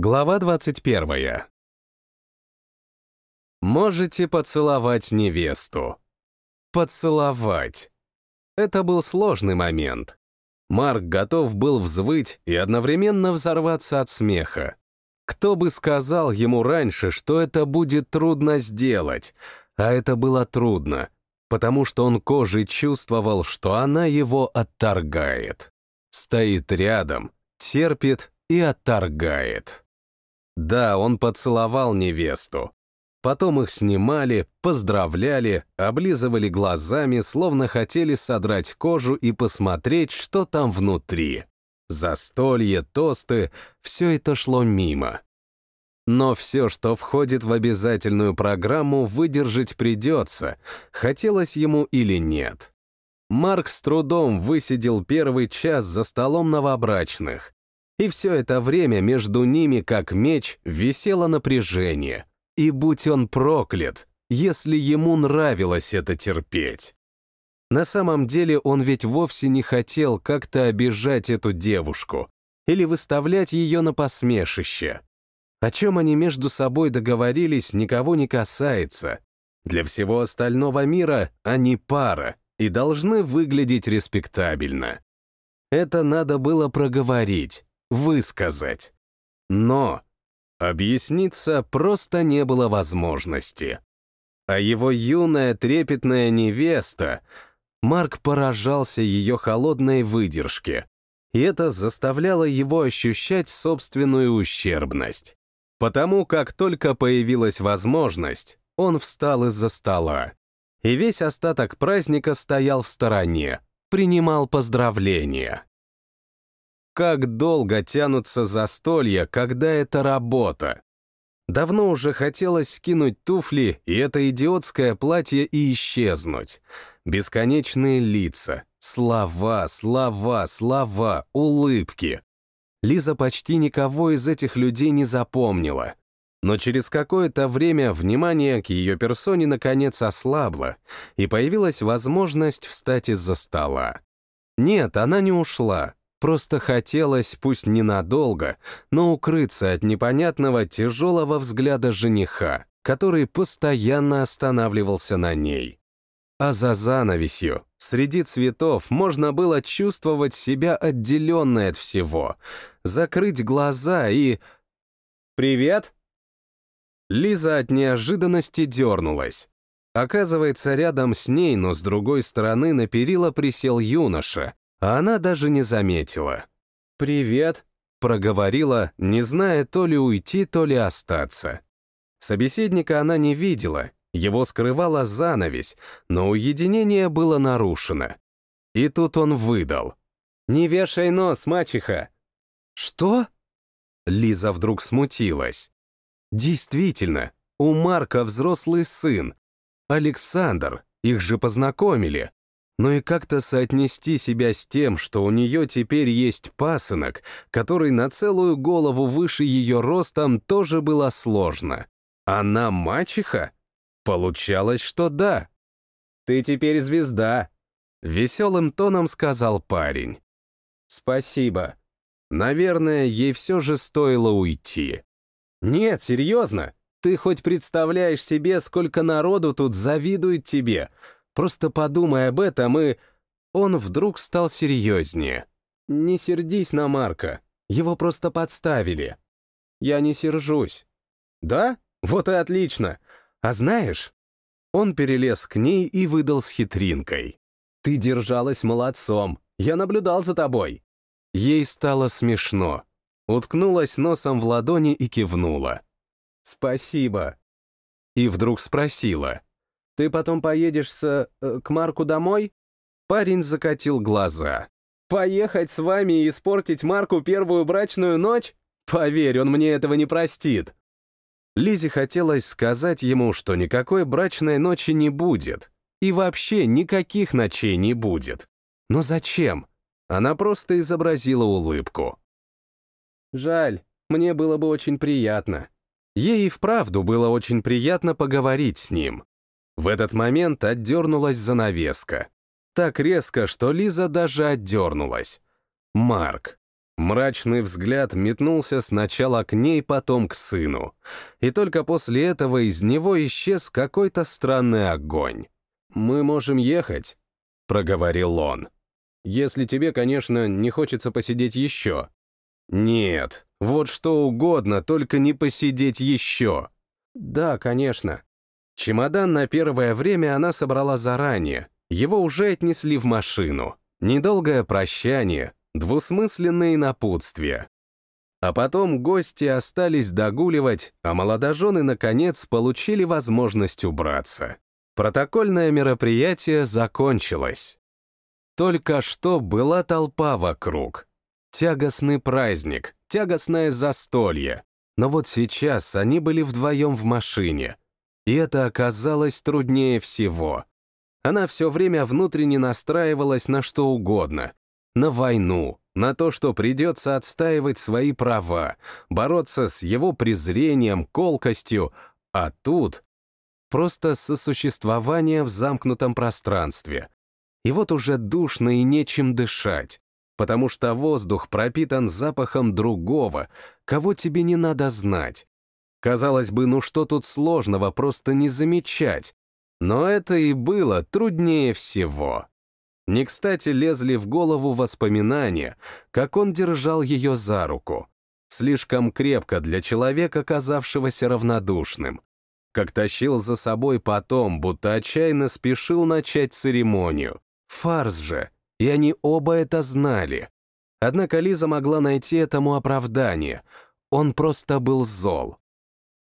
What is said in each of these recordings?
Глава 21. Можете поцеловать невесту. Поцеловать. Это был сложный момент. Марк готов был взвыть и одновременно взорваться от смеха. Кто бы сказал ему раньше, что это будет трудно сделать, а это было трудно, потому что он кожей чувствовал, что она его отторгает. Стоит рядом, терпит и отторгает. Да, он поцеловал невесту. Потом их снимали, поздравляли, облизывали глазами, словно хотели содрать кожу и посмотреть, что там внутри. Застолье, тосты — все это шло мимо. Но все, что входит в обязательную программу, выдержать придется, хотелось ему или нет. Марк с трудом высидел первый час за столом новобрачных, и все это время между ними, как меч, висело напряжение. И будь он проклят, если ему нравилось это терпеть. На самом деле он ведь вовсе не хотел как-то обижать эту девушку или выставлять ее на посмешище. О чем они между собой договорились, никого не касается. Для всего остального мира они пара и должны выглядеть респектабельно. Это надо было проговорить, высказать. Но объясниться просто не было возможности. А его юная трепетная невеста, Марк поражался ее холодной выдержке, и это заставляло его ощущать собственную ущербность. Потому как только появилась возможность, он встал из-за стола. И весь остаток праздника стоял в стороне, принимал поздравления. Как долго тянутся застолья, когда это работа? Давно уже хотелось скинуть туфли и это идиотское платье и исчезнуть. Бесконечные лица, слова, слова, слова, улыбки. Лиза почти никого из этих людей не запомнила. Но через какое-то время внимание к ее персоне наконец ослабло, и появилась возможность встать из-за стола. Нет, она не ушла, Просто хотелось, пусть ненадолго, но укрыться от непонятного тяжелого взгляда жениха, который постоянно останавливался на ней. А за занавесью, среди цветов, можно было чувствовать себя отделенной от всего, закрыть глаза и... «Привет!» Лиза от неожиданности дернулась. Оказывается, рядом с ней, но с другой стороны на перила присел юноша, а она даже не заметила. «Привет», — проговорила, не зная то ли уйти, то ли остаться. Собеседника она не видела, его скрывала занавесь, но уединение было нарушено. И тут он выдал. «Не вешай нос, мачеха!» «Что?» Лиза вдруг смутилась. «Действительно, у Марка взрослый сын. Александр, их же познакомили но и как-то соотнести себя с тем, что у нее теперь есть пасынок, который на целую голову выше ее ростом, тоже было сложно. Она мачеха? Получалось, что да. «Ты теперь звезда», — веселым тоном сказал парень. «Спасибо. Наверное, ей все же стоило уйти». «Нет, серьезно. Ты хоть представляешь себе, сколько народу тут завидует тебе?» Просто подумай об этом, и... Он вдруг стал серьезнее. Не сердись на Марка. Его просто подставили. Я не сержусь. Да? Вот и отлично. А знаешь... Он перелез к ней и выдал с хитринкой. Ты держалась молодцом. Я наблюдал за тобой. Ей стало смешно. Уткнулась носом в ладони и кивнула. «Спасибо». И вдруг спросила. Ты потом поедешь с... Э, к Марку домой?» Парень закатил глаза. «Поехать с вами и испортить Марку первую брачную ночь? Поверь, он мне этого не простит». Лизе хотелось сказать ему, что никакой брачной ночи не будет. И вообще никаких ночей не будет. Но зачем? Она просто изобразила улыбку. «Жаль, мне было бы очень приятно». Ей и вправду было очень приятно поговорить с ним. В этот момент отдернулась занавеска. Так резко, что Лиза даже отдернулась. Марк. Мрачный взгляд метнулся сначала к ней, потом к сыну. И только после этого из него исчез какой-то странный огонь. «Мы можем ехать», — проговорил он. «Если тебе, конечно, не хочется посидеть еще». «Нет, вот что угодно, только не посидеть еще». «Да, конечно». Чемодан на первое время она собрала заранее. Его уже отнесли в машину. Недолгое прощание, двусмысленные напутствия. А потом гости остались догуливать, а молодожены, наконец, получили возможность убраться. Протокольное мероприятие закончилось. Только что была толпа вокруг. Тягостный праздник, тягостное застолье. Но вот сейчас они были вдвоем в машине. И это оказалось труднее всего. Она все время внутренне настраивалась на что угодно. На войну, на то, что придется отстаивать свои права, бороться с его презрением, колкостью, а тут просто сосуществование в замкнутом пространстве. И вот уже душно и нечем дышать, потому что воздух пропитан запахом другого, кого тебе не надо знать. Казалось бы, ну что тут сложного просто не замечать, но это и было труднее всего. Не кстати лезли в голову воспоминания, как он держал ее за руку. Слишком крепко для человека, казавшегося равнодушным. Как тащил за собой потом, будто отчаянно спешил начать церемонию. Фарс же, и они оба это знали. Однако Лиза могла найти этому оправдание. Он просто был зол.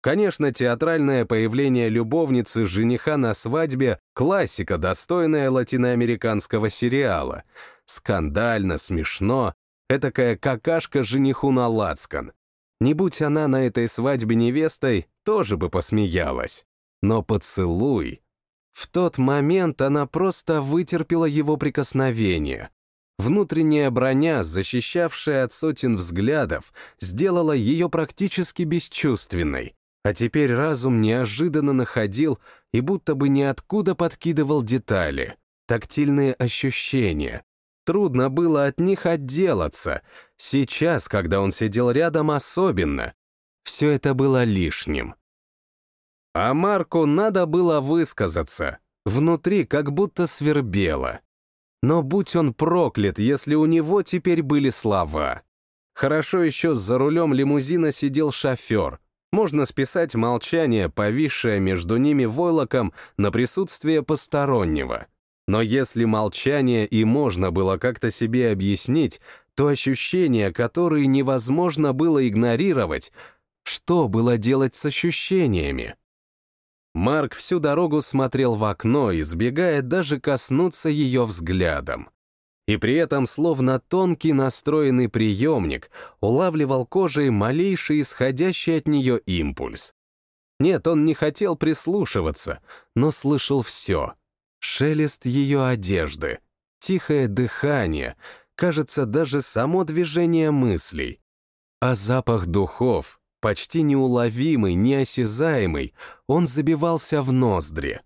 Конечно, театральное появление любовницы жениха на свадьбе — классика, достойная латиноамериканского сериала. Скандально, смешно, этакая какашка жениху на лацкан. Не будь она на этой свадьбе невестой, тоже бы посмеялась. Но поцелуй... В тот момент она просто вытерпела его прикосновение. Внутренняя броня, защищавшая от сотен взглядов, сделала ее практически бесчувственной. А теперь разум неожиданно находил и будто бы ниоткуда подкидывал детали, тактильные ощущения. Трудно было от них отделаться. Сейчас, когда он сидел рядом, особенно. Все это было лишним. А Марку надо было высказаться. Внутри как будто свербело. Но будь он проклят, если у него теперь были слова. Хорошо еще за рулем лимузина сидел шофер, можно списать молчание, повисшее между ними войлоком, на присутствие постороннего. Но если молчание и можно было как-то себе объяснить, то ощущения, которые невозможно было игнорировать, что было делать с ощущениями? Марк всю дорогу смотрел в окно, избегая даже коснуться ее взглядом и при этом словно тонкий настроенный приемник улавливал кожей малейший исходящий от нее импульс. Нет, он не хотел прислушиваться, но слышал все. Шелест ее одежды, тихое дыхание, кажется, даже само движение мыслей. А запах духов, почти неуловимый, неосязаемый, он забивался в ноздри.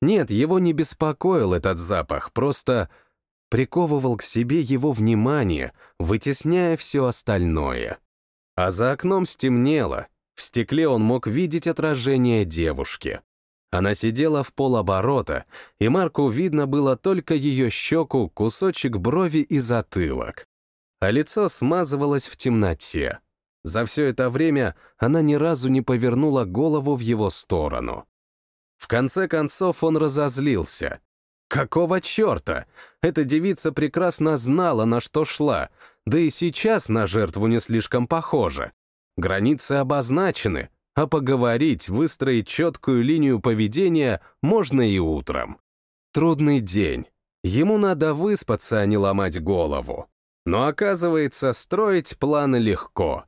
Нет, его не беспокоил этот запах, просто приковывал к себе его внимание, вытесняя все остальное. А за окном стемнело, в стекле он мог видеть отражение девушки. Она сидела в полоборота, и Марку видно было только ее щеку, кусочек брови и затылок. А лицо смазывалось в темноте. За все это время она ни разу не повернула голову в его сторону. В конце концов он разозлился. Какого черта? Эта девица прекрасно знала, на что шла, да и сейчас на жертву не слишком похожа. Границы обозначены, а поговорить, выстроить четкую линию поведения можно и утром. Трудный день. Ему надо выспаться, а не ломать голову. Но оказывается, строить планы легко.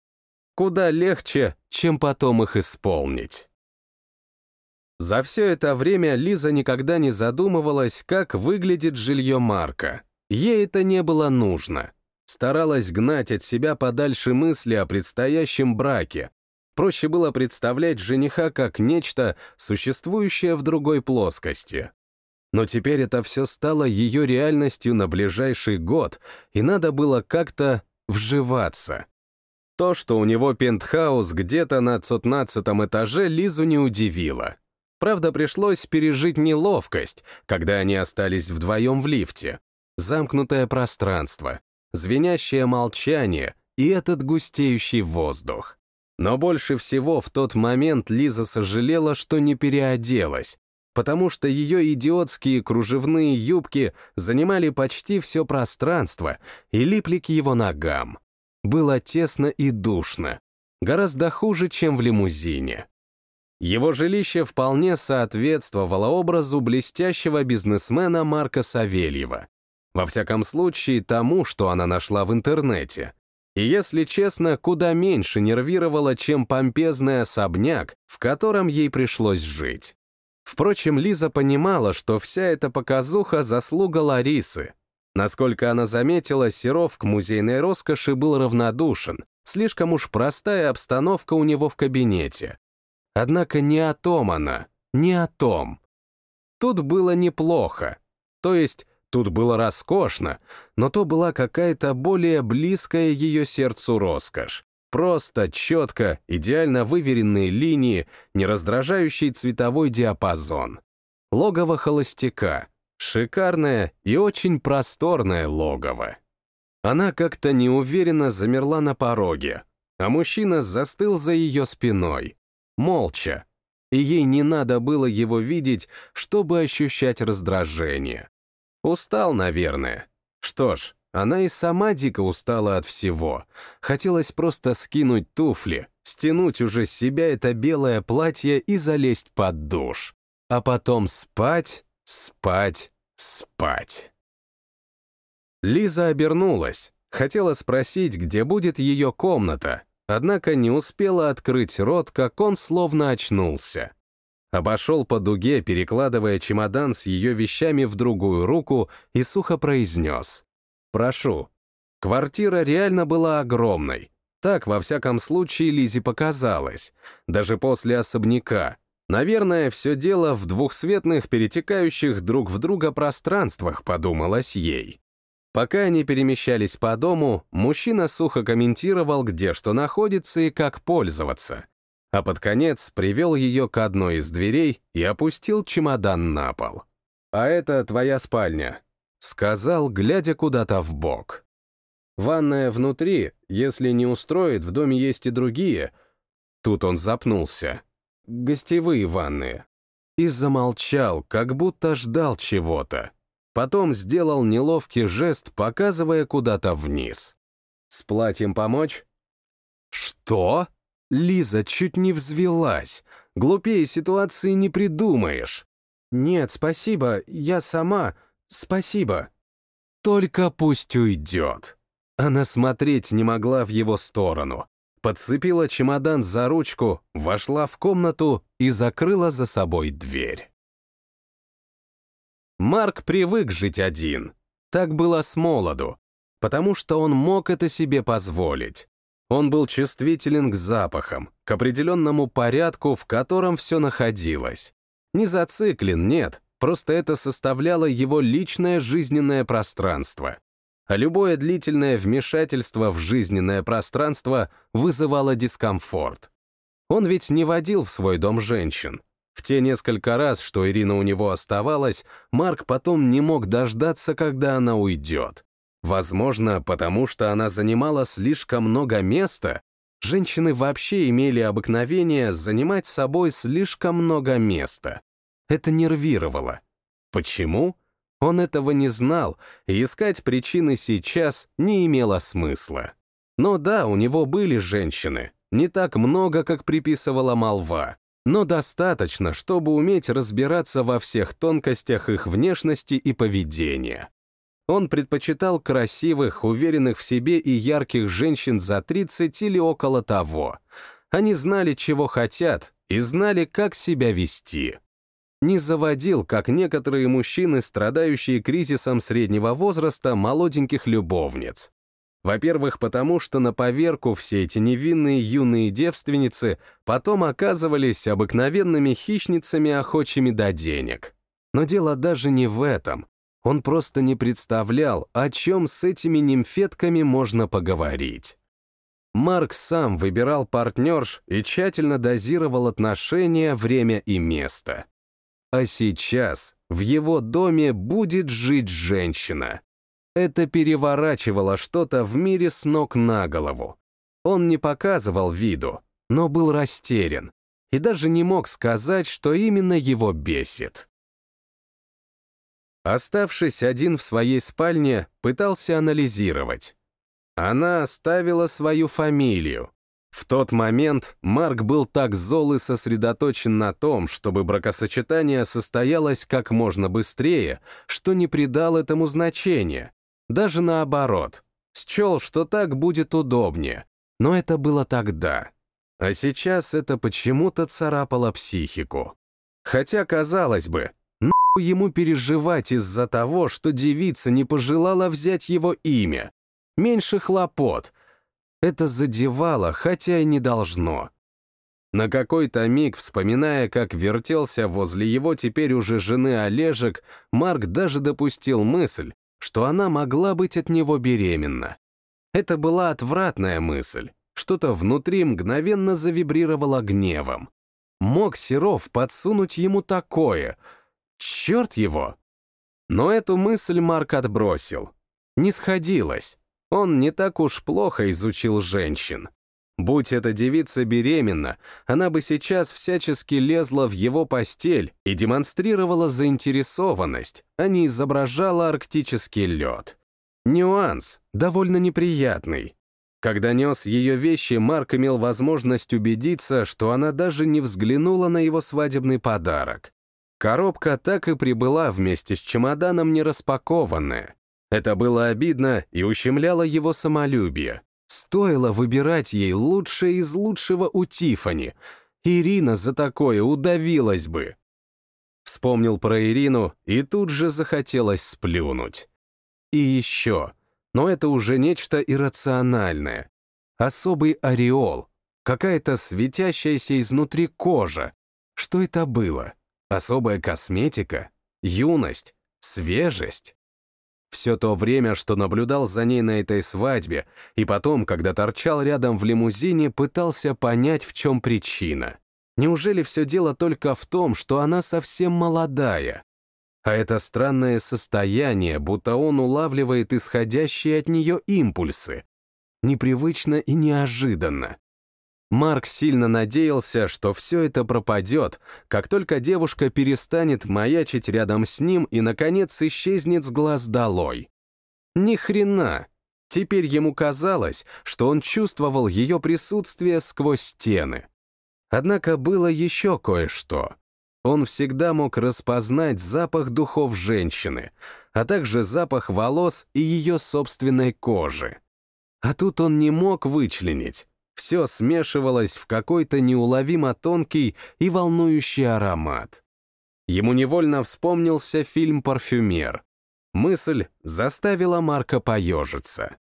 Куда легче, чем потом их исполнить. За все это время Лиза никогда не задумывалась, как выглядит жилье Марка. Ей это не было нужно. Старалась гнать от себя подальше мысли о предстоящем браке. Проще было представлять жениха как нечто, существующее в другой плоскости. Но теперь это все стало ее реальностью на ближайший год, и надо было как-то вживаться. То, что у него пентхаус где-то на 15 этаже, Лизу не удивило. Правда, пришлось пережить неловкость, когда они остались вдвоем в лифте. Замкнутое пространство, звенящее молчание и этот густеющий воздух. Но больше всего в тот момент Лиза сожалела, что не переоделась, потому что ее идиотские кружевные юбки занимали почти все пространство и липли к его ногам. Было тесно и душно, гораздо хуже, чем в лимузине. Его жилище вполне соответствовало образу блестящего бизнесмена Марка Савельева. Во всяком случае, тому, что она нашла в интернете. И, если честно, куда меньше нервировало, чем помпезный особняк, в котором ей пришлось жить. Впрочем, Лиза понимала, что вся эта показуха — заслуга Ларисы. Насколько она заметила, Серов к музейной роскоши был равнодушен, слишком уж простая обстановка у него в кабинете. Однако не о том она, не о том. Тут было неплохо. То есть, тут было роскошно, но то была какая-то более близкая ее сердцу роскошь. Просто, четко, идеально выверенные линии, не раздражающий цветовой диапазон. Логово холостяка. Шикарное и очень просторное логово. Она как-то неуверенно замерла на пороге, а мужчина застыл за ее спиной молча, и ей не надо было его видеть, чтобы ощущать раздражение. Устал, наверное. Что ж, она и сама дико устала от всего. Хотелось просто скинуть туфли, стянуть уже с себя это белое платье и залезть под душ. А потом спать, спать, спать. Лиза обернулась, хотела спросить, где будет ее комната, Однако не успела открыть рот, как он словно очнулся. Обошел по дуге, перекладывая чемодан с ее вещами в другую руку и сухо произнес. «Прошу». Квартира реально была огромной. Так, во всяком случае, Лизе показалось. Даже после особняка. Наверное, все дело в двухсветных, перетекающих друг в друга пространствах, подумалось ей. Пока они перемещались по дому, мужчина сухо комментировал, где что находится и как пользоваться. А под конец привел ее к одной из дверей и опустил чемодан на пол. «А это твоя спальня», — сказал, глядя куда-то в бок. «Ванная внутри, если не устроит, в доме есть и другие». Тут он запнулся. «Гостевые ванные». И замолчал, как будто ждал чего-то. Потом сделал неловкий жест, показывая куда-то вниз. «С платьем помочь?» «Что?» Лиза чуть не взвелась. Глупее ситуации не придумаешь. «Нет, спасибо, я сама. Спасибо». «Только пусть уйдет». Она смотреть не могла в его сторону. Подцепила чемодан за ручку, вошла в комнату и закрыла за собой дверь. Марк привык жить один. Так было с молоду, потому что он мог это себе позволить. Он был чувствителен к запахам, к определенному порядку, в котором все находилось. Не зациклен, нет, просто это составляло его личное жизненное пространство. А любое длительное вмешательство в жизненное пространство вызывало дискомфорт. Он ведь не водил в свой дом женщин, в те несколько раз, что Ирина у него оставалась, Марк потом не мог дождаться, когда она уйдет. Возможно, потому что она занимала слишком много места. Женщины вообще имели обыкновение занимать собой слишком много места. Это нервировало. Почему? Он этого не знал, и искать причины сейчас не имело смысла. Но да, у него были женщины, не так много, как приписывала молва но достаточно, чтобы уметь разбираться во всех тонкостях их внешности и поведения. Он предпочитал красивых, уверенных в себе и ярких женщин за 30 или около того. Они знали, чего хотят, и знали, как себя вести. Не заводил, как некоторые мужчины, страдающие кризисом среднего возраста, молоденьких любовниц. Во-первых, потому что на поверку все эти невинные юные девственницы потом оказывались обыкновенными хищницами, охочими до денег. Но дело даже не в этом. Он просто не представлял, о чем с этими нимфетками можно поговорить. Марк сам выбирал партнерш и тщательно дозировал отношения, время и место. А сейчас в его доме будет жить женщина. Это переворачивало что-то в мире с ног на голову. Он не показывал виду, но был растерян и даже не мог сказать, что именно его бесит. Оставшись один в своей спальне, пытался анализировать. Она оставила свою фамилию. В тот момент Марк был так зол и сосредоточен на том, чтобы бракосочетание состоялось как можно быстрее, что не придал этому значения. Даже наоборот. Счел, что так будет удобнее. Но это было тогда. А сейчас это почему-то царапало психику. Хотя, казалось бы, ему переживать из-за того, что девица не пожелала взять его имя. Меньше хлопот. Это задевало, хотя и не должно. На какой-то миг, вспоминая, как вертелся возле его теперь уже жены Олежек, Марк даже допустил мысль, что она могла быть от него беременна. Это была отвратная мысль. Что-то внутри мгновенно завибрировало гневом. Мог Серов подсунуть ему такое — Черт его! Но эту мысль Марк отбросил. Не сходилось. Он не так уж плохо изучил женщин. Будь эта девица беременна, она бы сейчас всячески лезла в его постель и демонстрировала заинтересованность, а не изображала арктический лед. Нюанс, довольно неприятный. Когда нес ее вещи, Марк имел возможность убедиться, что она даже не взглянула на его свадебный подарок. Коробка так и прибыла вместе с чемоданом нераспакованная. Это было обидно и ущемляло его самолюбие. Стоило выбирать ей лучшее из лучшего у Тифани. Ирина за такое удавилась бы. Вспомнил про Ирину, и тут же захотелось сплюнуть. И еще, но это уже нечто иррациональное. Особый ореол, какая-то светящаяся изнутри кожа. Что это было? Особая косметика, юность, свежесть. Все то время, что наблюдал за ней на этой свадьбе, и потом, когда торчал рядом в лимузине, пытался понять, в чем причина. Неужели все дело только в том, что она совсем молодая? А это странное состояние, будто он улавливает исходящие от нее импульсы. Непривычно и неожиданно. Марк сильно надеялся, что все это пропадет, как только девушка перестанет маячить рядом с ним и, наконец, исчезнет с глаз долой. Ни хрена! Теперь ему казалось, что он чувствовал ее присутствие сквозь стены. Однако было еще кое-что. Он всегда мог распознать запах духов женщины, а также запах волос и ее собственной кожи. А тут он не мог вычленить, все смешивалось в какой-то неуловимо тонкий и волнующий аромат. Ему невольно вспомнился фильм «Парфюмер». Мысль заставила Марка поежиться.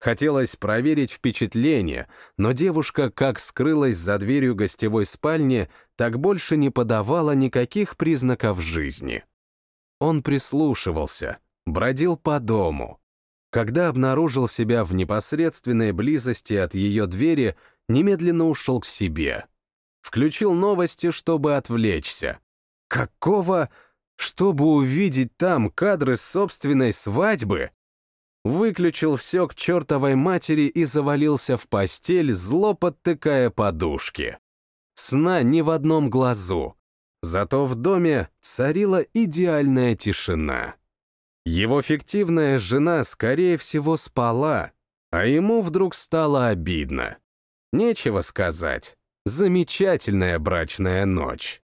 Хотелось проверить впечатление, но девушка как скрылась за дверью гостевой спальни, так больше не подавала никаких признаков жизни. Он прислушивался, бродил по дому. Когда обнаружил себя в непосредственной близости от ее двери, немедленно ушел к себе. Включил новости, чтобы отвлечься. Какого? Чтобы увидеть там кадры собственной свадьбы? Выключил все к чертовой матери и завалился в постель, зло подтыкая подушки. Сна ни в одном глазу. Зато в доме царила идеальная тишина. Его фиктивная жена, скорее всего, спала, а ему вдруг стало обидно. Нечего сказать. Замечательная брачная ночь.